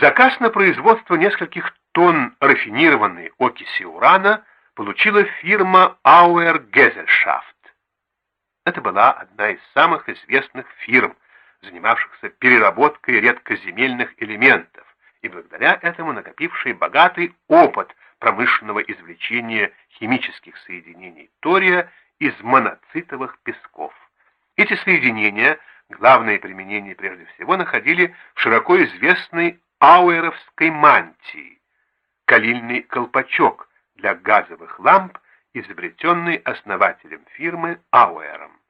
Заказ на производство нескольких тонн рафинированной окиси урана получила фирма Auer Gesellschaft. Это была одна из самых известных фирм, занимавшихся переработкой редкоземельных элементов и благодаря этому накопившей богатый опыт промышленного извлечения химических соединений тория из моноцитовых песков. Эти соединения, главное применение прежде всего, находили в широко известной ауэровской мантии, калильный колпачок для газовых ламп, изобретенный основателем фирмы Ауэром.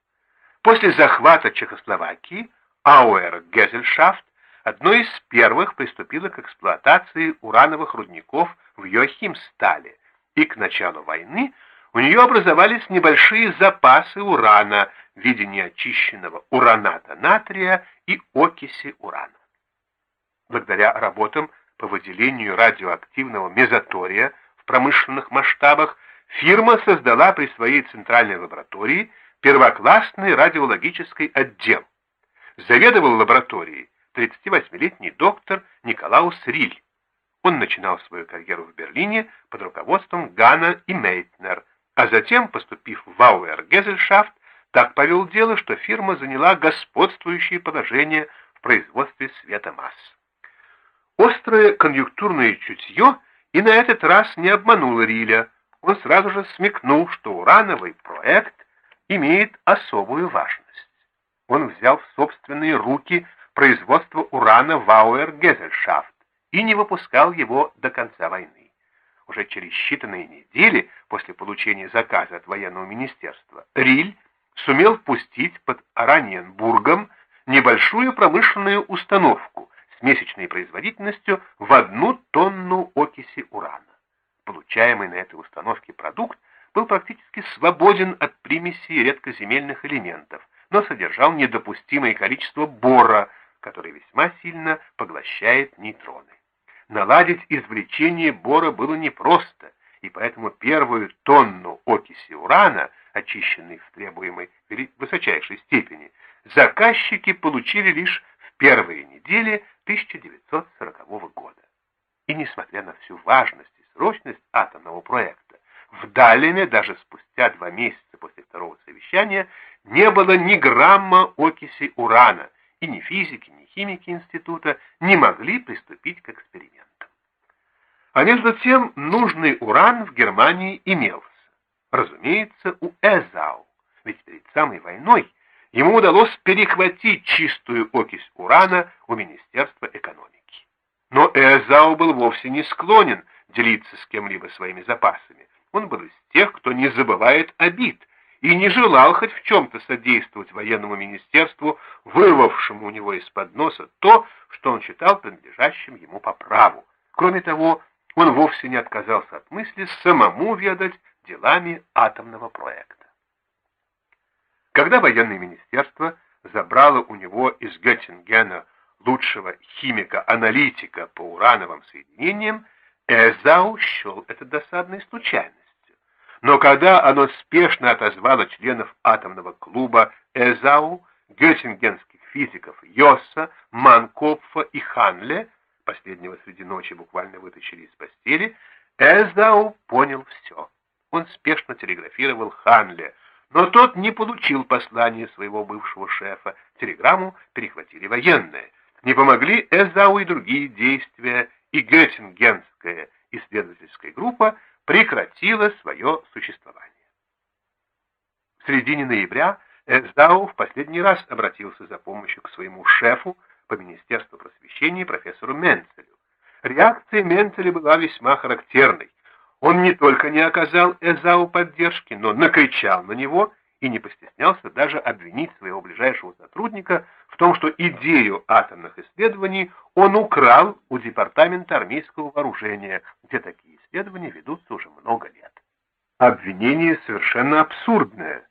После захвата Чехословакии Ауэр Гезельшафт одной из первых приступила к эксплуатации урановых рудников в Йохимстале, и к началу войны у нее образовались небольшие запасы урана в виде неочищенного ураната натрия и окиси урана. Благодаря работам по выделению радиоактивного мезотория в промышленных масштабах фирма создала при своей центральной лаборатории первоклассный радиологический отдел. Заведовал лабораторией 38-летний доктор Николаус Риль. Он начинал свою карьеру в Берлине под руководством Гана и Мейтнер, а затем, поступив в Ауэр Гезельшафт, так повел дело, что фирма заняла господствующее положение в производстве света масс. Острое конъюнктурное чутье и на этот раз не обмануло Риля. Он сразу же смекнул, что урановый проект имеет особую важность. Он взял в собственные руки производство урана Вауэр Гезельшафт и не выпускал его до конца войны. Уже через считанные недели после получения заказа от военного министерства Риль сумел пустить под Ораниенбургом небольшую промышленную установку месячной производительностью в одну тонну окиси урана. Получаемый на этой установке продукт был практически свободен от примесей редкоземельных элементов, но содержал недопустимое количество бора, который весьма сильно поглощает нейтроны. Наладить извлечение бора было непросто, и поэтому первую тонну окиси урана, очищенной в требуемой высочайшей степени, заказчики получили лишь в первые недели 1940 года. И несмотря на всю важность и срочность атомного проекта, в Далеме даже спустя два месяца после второго совещания не было ни грамма окиси урана, и ни физики, ни химики института не могли приступить к экспериментам. А между тем нужный уран в Германии имелся. Разумеется, у Эзау, ведь перед самой войной ему удалось перехватить чистую окись урана у Министерства экономики. Но Эзау был вовсе не склонен делиться с кем-либо своими запасами. Он был из тех, кто не забывает обид, и не желал хоть в чем-то содействовать военному министерству, вырвавшему у него из-под носа то, что он считал принадлежащим ему по праву. Кроме того, он вовсе не отказался от мысли самому ведать делами атомного проекта. Когда военное министерство забрало у него из Геттингена лучшего химика-аналитика по урановым соединениям, Эзау счел это досадной случайностью. Но когда оно спешно отозвало членов атомного клуба Эзау, геттингенских физиков Йосса, Манкопфа и Ханле, последнего среди ночи буквально вытащили из постели, Эзау понял все. Он спешно телеграфировал Ханле, но тот не получил послание своего бывшего шефа. Телеграмму перехватили военные. Не помогли Эзау и другие действия, и Геттингенская исследовательская группа прекратила свое существование. В середине ноября Эздау в последний раз обратился за помощью к своему шефу по Министерству просвещения профессору Менцелю. Реакция Менцеля была весьма характерной. Он не только не оказал Эзау поддержки, но накричал на него и не постеснялся даже обвинить своего ближайшего сотрудника в том, что идею атомных исследований он украл у Департамента армейского вооружения, где такие исследования ведутся уже много лет. Обвинение совершенно абсурдное,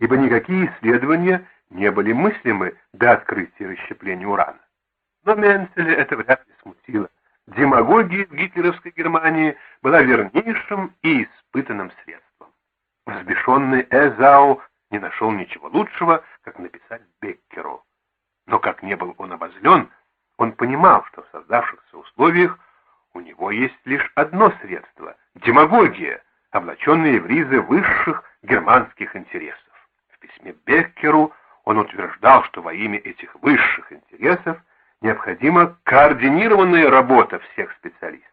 ибо никакие исследования не были мыслимы до открытия расщепления урана. Но Менцеля это вряд ли смутило. Демагогия в гитлеровской Германии была вернейшим и испытанным средством. Взбешенный Эзау не нашел ничего лучшего, как написать Беккеру. Но как не был он обозлен, он понимал, что в создавшихся условиях у него есть лишь одно средство — демагогия, облаченная в ризы высших германских интересов. В письме Беккеру он утверждал, что во имя этих высших интересов необходима координированная работа всех специалистов.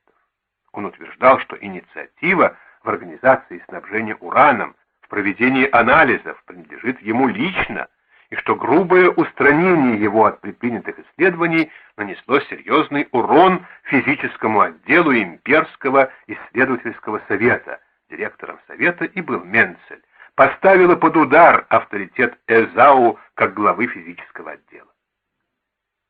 Он утверждал, что инициатива в организации снабжения ураном, в проведении анализов принадлежит ему лично, и что грубое устранение его от предпринятых исследований нанесло серьезный урон физическому отделу имперского исследовательского совета, директором совета и был Менцель, поставило под удар авторитет Эзау как главы физического отдела.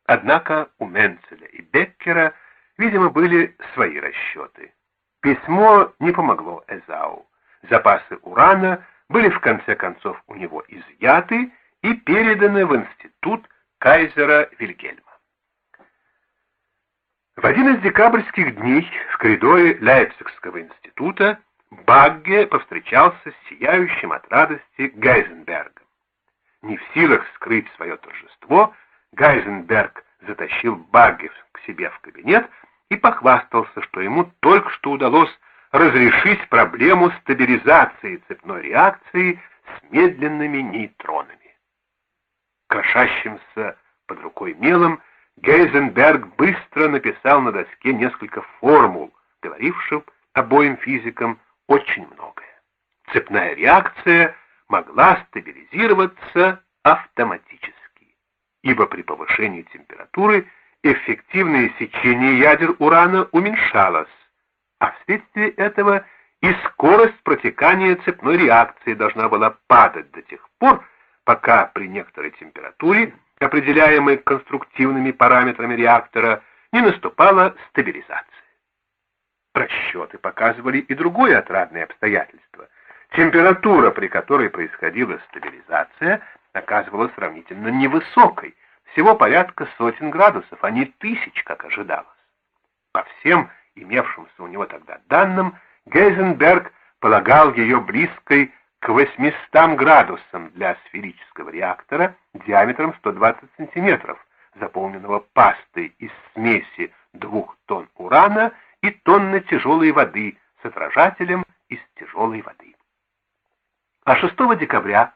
Однако у Менцеля и Беккера, видимо, были свои расчеты. Письмо не помогло Эзау. Запасы урана были в конце концов у него изъяты и переданы в институт кайзера Вильгельма. В один из декабрьских дней в коридоре Лейпцигского института Багге повстречался с сияющим от радости Гайзенбергом. Не в силах скрыть свое торжество, Гайзенберг затащил Багге к себе в кабинет и похвастался, что ему только что удалось разрешить проблему стабилизации цепной реакции с медленными нейтронами. Крошащимся под рукой мелом, Гейзенберг быстро написал на доске несколько формул, говоривших обоим физикам очень многое. Цепная реакция могла стабилизироваться автоматически, ибо при повышении температуры эффективное сечение ядер урана уменьшалось, а вследствие этого и скорость протекания цепной реакции должна была падать до тех пор, пока при некоторой температуре, определяемой конструктивными параметрами реактора, не наступала стабилизация. Расчеты показывали и другое отрадное обстоятельство. Температура, при которой происходила стабилизация, оказывалась сравнительно невысокой, всего порядка сотен градусов, а не тысяч, как ожидалось. По всем имевшимся у него тогда данным, Гейзенберг полагал ее близкой к 800 градусам для сферического реактора диаметром 120 сантиметров, заполненного пастой из смеси двух тонн урана и тонны тяжелой воды с отражателем из тяжелой воды. А 6 декабря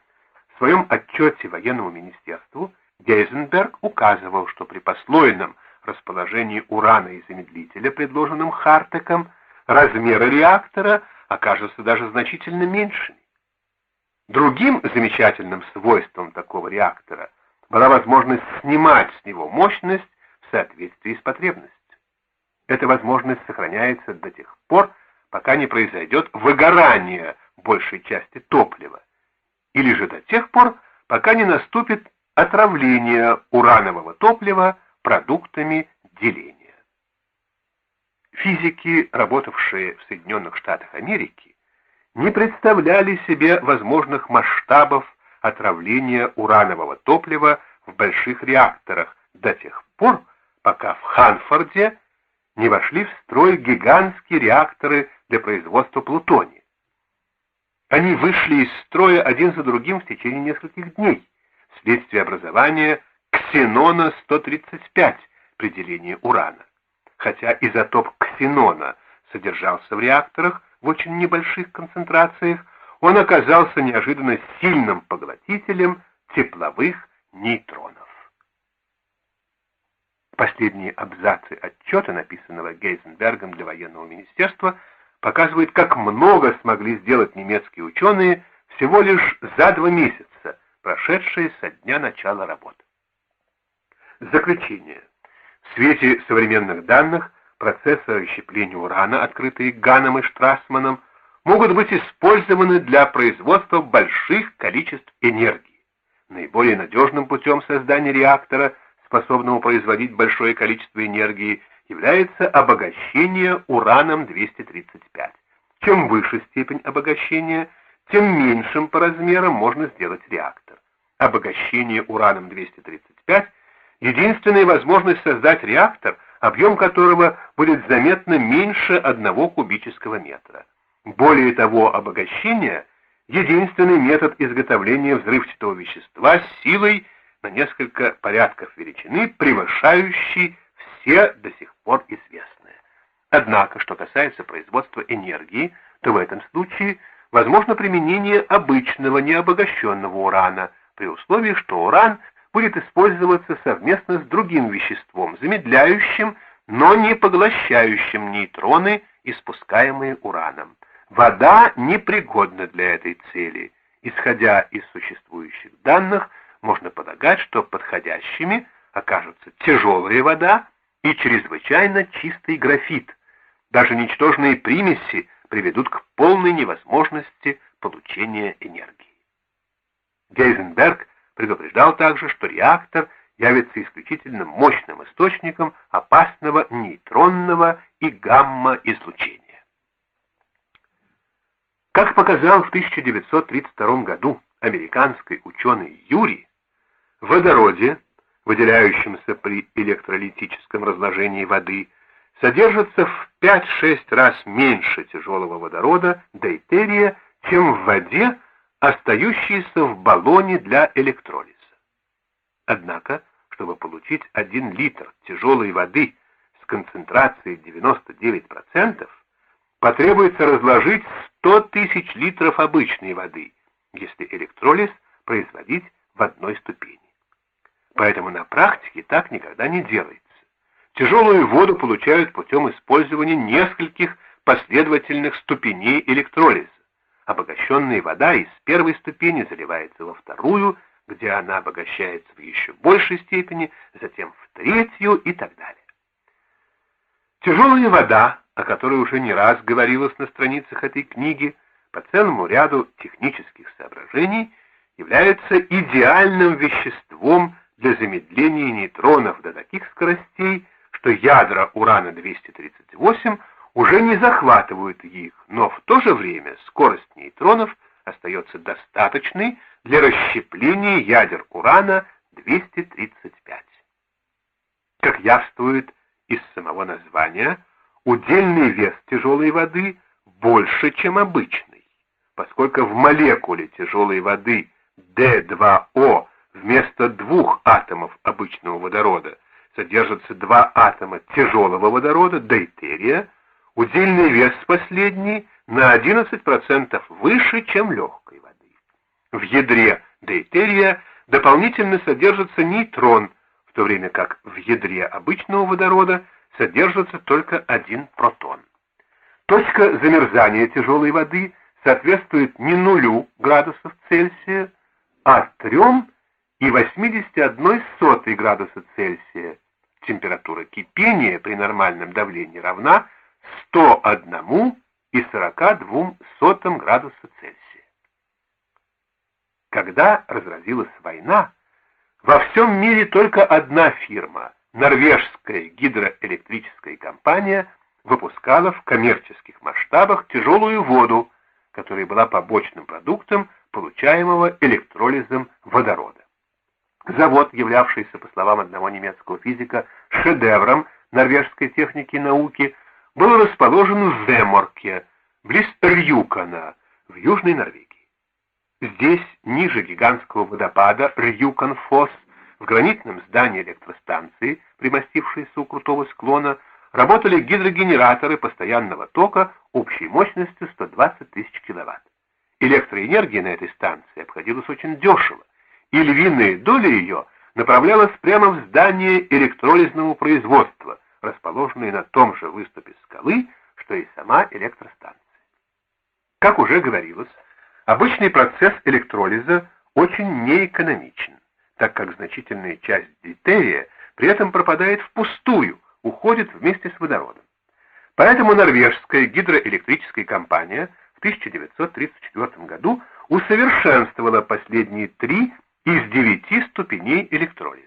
в своем отчете военному министерству Гейзенберг указывал, что при послойном расположении урана и замедлителя, предложенным Хартеком, размеры реактора окажутся даже значительно меньшими. Другим замечательным свойством такого реактора была возможность снимать с него мощность в соответствии с потребностью. Эта возможность сохраняется до тех пор, пока не произойдет выгорание большей части топлива, или же до тех пор, пока не наступит отравление уранового топлива продуктами деления. Физики, работавшие в Соединенных Штатах Америки, не представляли себе возможных масштабов отравления уранового топлива в больших реакторах до тех пор, пока в Ханфорде не вошли в строй гигантские реакторы для производства плутония. Они вышли из строя один за другим в течение нескольких дней, вследствие образования ксенона-135 при делении урана. Хотя изотоп ксенона содержался в реакторах, в очень небольших концентрациях, он оказался неожиданно сильным поглотителем тепловых нейтронов. Последние абзацы отчета, написанного Гейзенбергом для военного министерства, показывают, как много смогли сделать немецкие ученые всего лишь за два месяца, прошедшие со дня начала работы. Заключение. В свете современных данных процессы расщепления урана, открытые Ганом и Штрасманом, могут быть использованы для производства больших количеств энергии. Наиболее надежным путем создания реактора, способного производить большое количество энергии, является обогащение ураном-235. Чем выше степень обогащения, тем меньшим по размерам можно сделать реактор. Обогащение ураном-235 – единственная возможность создать реактор – объем которого будет заметно меньше одного кубического метра. Более того, обогащение – единственный метод изготовления взрывчатого вещества с силой на несколько порядков величины, превышающей все до сих пор известные. Однако, что касается производства энергии, то в этом случае возможно применение обычного необогащенного урана, при условии, что уран будет использоваться совместно с другим веществом, замедляющим, но не поглощающим нейтроны, испускаемые ураном. Вода непригодна для этой цели. Исходя из существующих данных, можно полагать, что подходящими окажутся тяжелая вода и чрезвычайно чистый графит, даже ничтожные примеси приведут к полной невозможности получения энергии. Гейзенберг предупреждал также, что реактор явится исключительно мощным источником опасного нейтронного и гамма-излучения. Как показал в 1932 году американский ученый Юрий, в водороде, выделяющемся при электролитическом разложении воды, содержится в 5-6 раз меньше тяжелого водорода, дейтерия, чем в воде, остающейся в баллоне для электролиза. Однако, чтобы получить 1 литр тяжелой воды с концентрацией 99%, потребуется разложить 100 тысяч литров обычной воды, если электролиз производить в одной ступени. Поэтому на практике так никогда не делается. Тяжелую воду получают путем использования нескольких последовательных ступеней электролиза. Обогащенная вода из первой ступени заливается во вторую, где она обогащается в еще большей степени, затем в третью и так далее. Тяжелая вода, о которой уже не раз говорилось на страницах этой книги, по целому ряду технических соображений, является идеальным веществом для замедления нейтронов до таких скоростей, что ядра урана-238 уже не захватывают их, но в то же время скорость нейтронов остается достаточной для расщепления ядер урана-235. Как явствует из самого названия, удельный вес тяжелой воды больше, чем обычный, поскольку в молекуле тяжелой воды D2O вместо двух атомов обычного водорода содержатся два атома тяжелого водорода, дейтерия, удельный вес последний на 11% выше, чем легкой воды. В ядре дейтерия дополнительно содержится нейтрон, в то время как в ядре обычного водорода содержится только один протон. Точка замерзания тяжелой воды соответствует не нулю градусов Цельсия, а трем и 81 сотой градуса Цельсия. Температура кипения при нормальном давлении равна 101 и 42 сотым градуса Цельсия. Когда разразилась война, во всем мире только одна фирма, норвежская гидроэлектрическая компания, выпускала в коммерческих масштабах тяжелую воду, которая была побочным продуктом получаемого электролизом водорода. Завод, являвшийся, по словам одного немецкого физика, шедевром норвежской техники и науки, был расположен в Веморке, близ Рюкана, в Южной Норвегии. Здесь, ниже гигантского водопада Рюканфос, в гранитном здании электростанции, примостившейся у крутого склона, работали гидрогенераторы постоянного тока общей мощностью 120 тысяч киловатт. Электроэнергия на этой станции обходилась очень дешево, и львиная доля ее направлялась прямо в здание электролизного производства, расположенное на том же выступе скалы, что и сама электростанция. Как уже говорилось, обычный процесс электролиза очень неэкономичен, так как значительная часть дейтерия при этом пропадает впустую, уходит вместе с водородом. Поэтому норвежская гидроэлектрическая компания в 1934 году усовершенствовала последние три из девяти ступеней электролиза.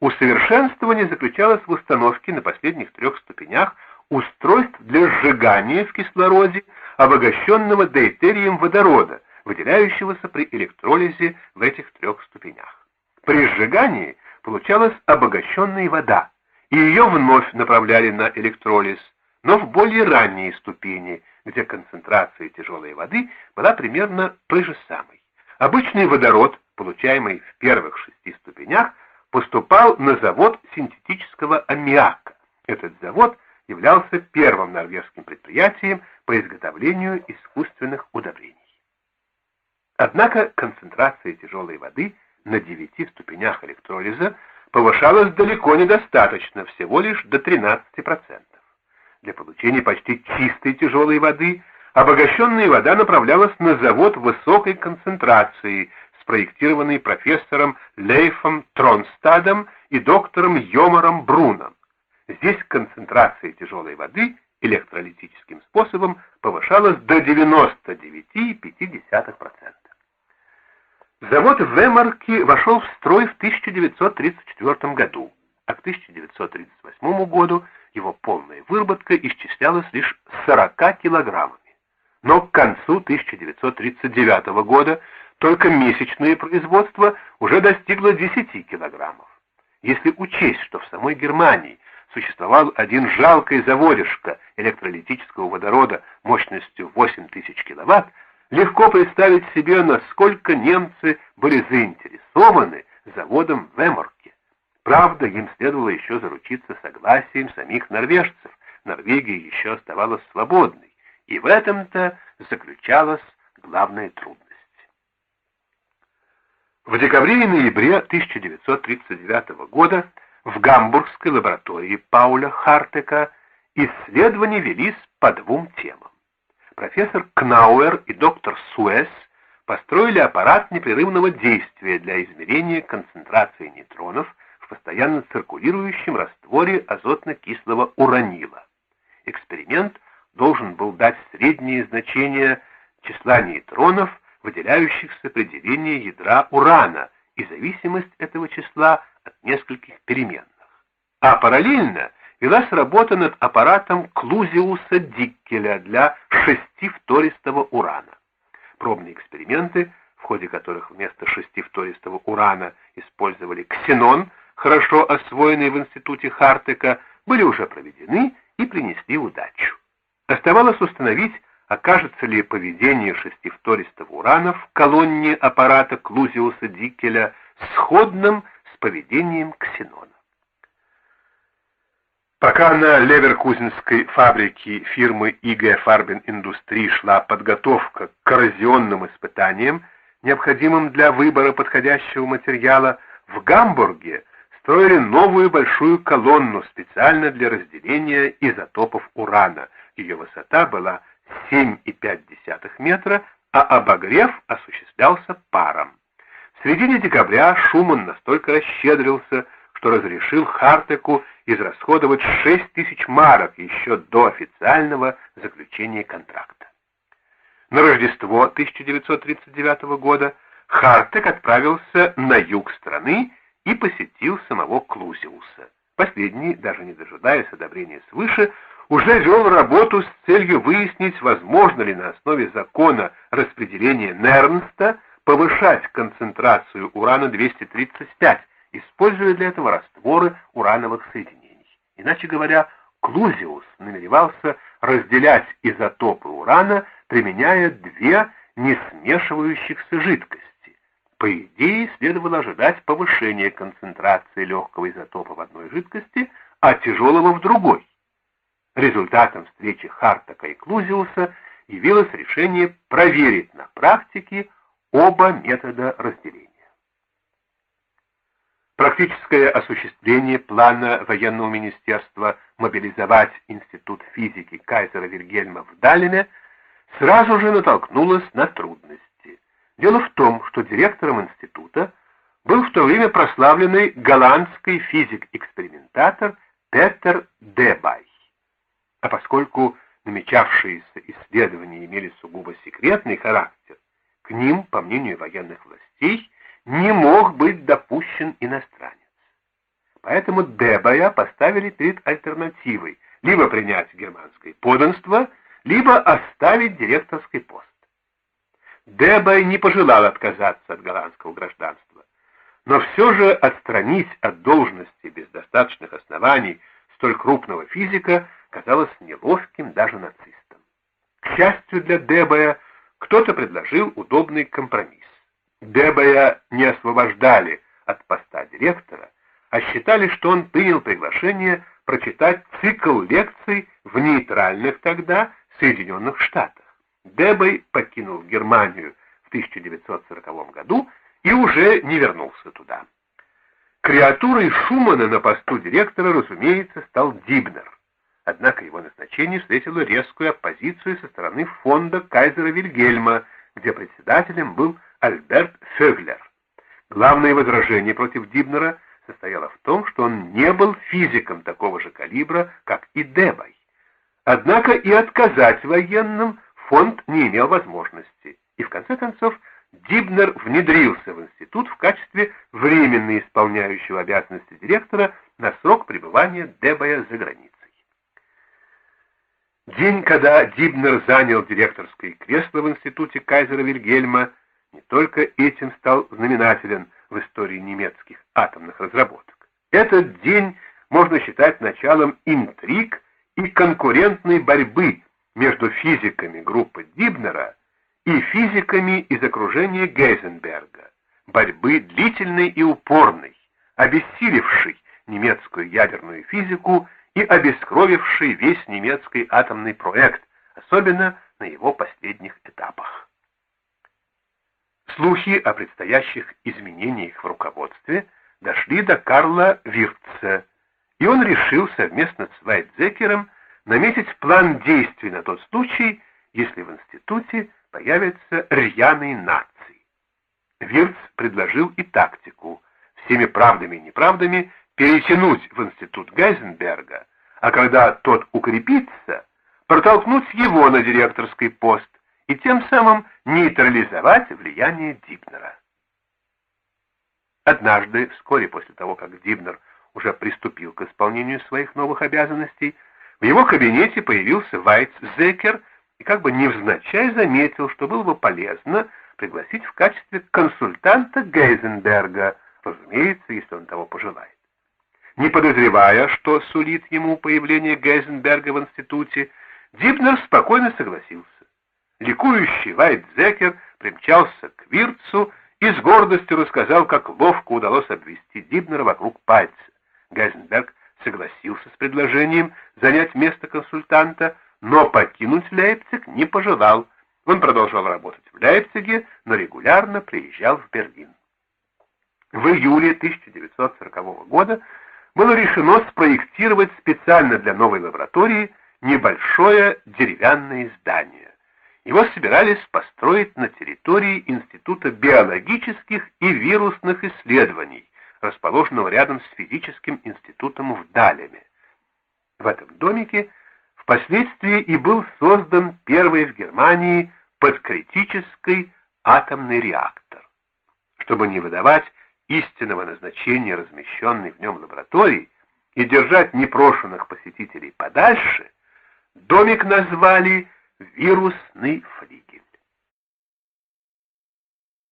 Усовершенствование заключалось в установке на последних трех ступенях устройств для сжигания в кислороде обогащенного дейтерием водорода, выделяющегося при электролизе в этих трех ступенях. При сжигании получалась обогащенная вода, и ее вновь направляли на электролиз, но в более ранние ступени, где концентрация тяжелой воды была примерно той же самой. Обычный водород получаемый в первых шести ступенях, поступал на завод синтетического аммиака. Этот завод являлся первым норвежским предприятием по изготовлению искусственных удобрений. Однако концентрация тяжелой воды на 9 ступенях электролиза повышалась далеко недостаточно, всего лишь до 13%. Для получения почти чистой тяжелой воды обогащенная вода направлялась на завод высокой концентрации, спроектированный профессором Лейфом Тронстадом и доктором Йомаром Бруном. Здесь концентрация тяжелой воды электролитическим способом повышалась до 99,5%. Завод в Вемарке вошел в строй в 1934 году, а к 1938 году его полная выработка исчислялась лишь 40 килограммами. Но к концу 1939 года только месячное производство уже достигло 10 килограммов. Если учесть, что в самой Германии существовал один жалкий заводишко электролитического водорода мощностью 8000 киловатт, легко представить себе, насколько немцы были заинтересованы заводом в Эморке. Правда, им следовало еще заручиться согласием самих норвежцев. Норвегия еще оставалась свободной, и в этом-то заключалась главная трудность. В декабре и ноябре 1939 года в Гамбургской лаборатории Пауля Хартека исследования велись по двум темам. Профессор Кнауэр и доктор Суэс построили аппарат непрерывного действия для измерения концентрации нейтронов в постоянно циркулирующем растворе азотно-кислого уранила. Эксперимент должен был дать среднее значение числа нейтронов, выделяющихся при делении ядра урана, и зависимость этого числа от нескольких переменных. А параллельно велась работа над аппаратом Клузиуса Диккеля для шестифтористого урана. Пробные эксперименты, в ходе которых вместо шестифтористого урана использовали ксенон, хорошо освоенный в институте Хартека, были уже проведены и принесли удачу. Оставалось установить, окажется ли поведение шестифтористого урана в колонне аппарата Клузиуса Диккеля сходным с поведением ксенона. Пока на Леверкузенской фабрике фирмы ИГ Фарбен Индустрии шла подготовка к коррозионным испытаниям, необходимым для выбора подходящего материала, в Гамбурге строили новую большую колонну специально для разделения изотопов урана. Ее высота была 7,5 метра, а обогрев осуществлялся паром. В середине декабря Шуман настолько расщедрился, что разрешил Хартеку израсходовать 6 тысяч марок еще до официального заключения контракта. На Рождество 1939 года Хартек отправился на юг страны и посетил самого Клузиуса. Последний, даже не дожидаясь одобрения свыше, уже вел работу с целью выяснить, возможно ли на основе закона распределения Нернста повышать концентрацию урана-235, используя для этого растворы урановых соединений. Иначе говоря, Клузиус намеревался разделять изотопы урана, применяя две несмешивающихся жидкости. По идее, следовало ожидать повышения концентрации легкого изотопа в одной жидкости, а тяжелого в другой. Результатом встречи Хартака и Клузиуса явилось решение проверить на практике оба метода разделения. Практическое осуществление плана военного министерства мобилизовать Институт физики Кайзера Вильгельма в Далине сразу же натолкнулось на трудности. Дело в том, что директором института был в то время прославленный голландский физик-экспериментатор Петер Дебай. А поскольку намечавшиеся исследования имели сугубо секретный характер, к ним, по мнению военных властей, не мог быть допущен иностранец. Поэтому Дебая поставили перед альтернативой либо принять германское подданство, либо оставить директорский пост. Дебай не пожелал отказаться от голландского гражданства, но все же отстранить от должности без достаточных оснований столь крупного физика казалось неловким даже нацистам. К счастью для Дебая, кто-то предложил удобный компромисс. Дебая не освобождали от поста директора, а считали, что он принял приглашение прочитать цикл лекций в нейтральных тогда Соединенных Штатах. Дебой покинул Германию в 1940 году и уже не вернулся туда. Креатурой Шумана на посту директора, разумеется, стал Дибнер. Однако его назначение встретило резкую оппозицию со стороны фонда Кайзера Вильгельма, где председателем был Альберт Фёглер. Главное возражение против Дибнера состояло в том, что он не был физиком такого же калибра, как и Дебай. Однако и отказать военным фонд не имел возможности, и в конце концов Дибнер внедрился в институт в качестве временно исполняющего обязанности директора на срок пребывания Дебая за границей. День, когда Дибнер занял директорское кресло в институте Кайзера Вильгельма, не только этим стал знаменателен в истории немецких атомных разработок. Этот день можно считать началом интриг и конкурентной борьбы между физиками группы Дибнера и физиками из окружения Гейзенберга, борьбы длительной и упорной, обессилившей немецкую ядерную физику и обескровивший весь немецкий атомный проект, особенно на его последних этапах. Слухи о предстоящих изменениях в руководстве дошли до Карла Вирца, и он решил совместно с Вайтзекером наметить план действий на тот случай, если в институте появятся рьяные нации. Вирц предложил и тактику, всеми правдами и неправдами перетянуть в институт Гайзенберга, а когда тот укрепится, протолкнуть его на директорский пост и тем самым нейтрализовать влияние Дибнера. Однажды, вскоре после того, как Дибнер уже приступил к исполнению своих новых обязанностей, в его кабинете появился Вайтзекер и как бы невзначай заметил, что было бы полезно пригласить в качестве консультанта Гейзенберга, разумеется, если он того пожелает. Не подозревая, что сулит ему появление Гейзенберга в институте, Дибнер спокойно согласился. Ликующий Вайтзекер примчался к Вирцу и с гордостью рассказал, как ловко удалось обвести Дибнера вокруг пальца. Гейзенберг согласился с предложением занять место консультанта, но покинуть Лейпциг не пожелал. Он продолжал работать в Лейпциге, но регулярно приезжал в Берлин. В июле 1940 года было решено спроектировать специально для новой лаборатории небольшое деревянное здание. Его собирались построить на территории Института биологических и вирусных исследований, расположенного рядом с физическим институтом в Далеме. В этом домике впоследствии и был создан первый в Германии подкритический атомный реактор. Чтобы не выдавать истинного назначения размещенной в нем лаборатории и держать непрошенных посетителей подальше, домик назвали «вирусный флит».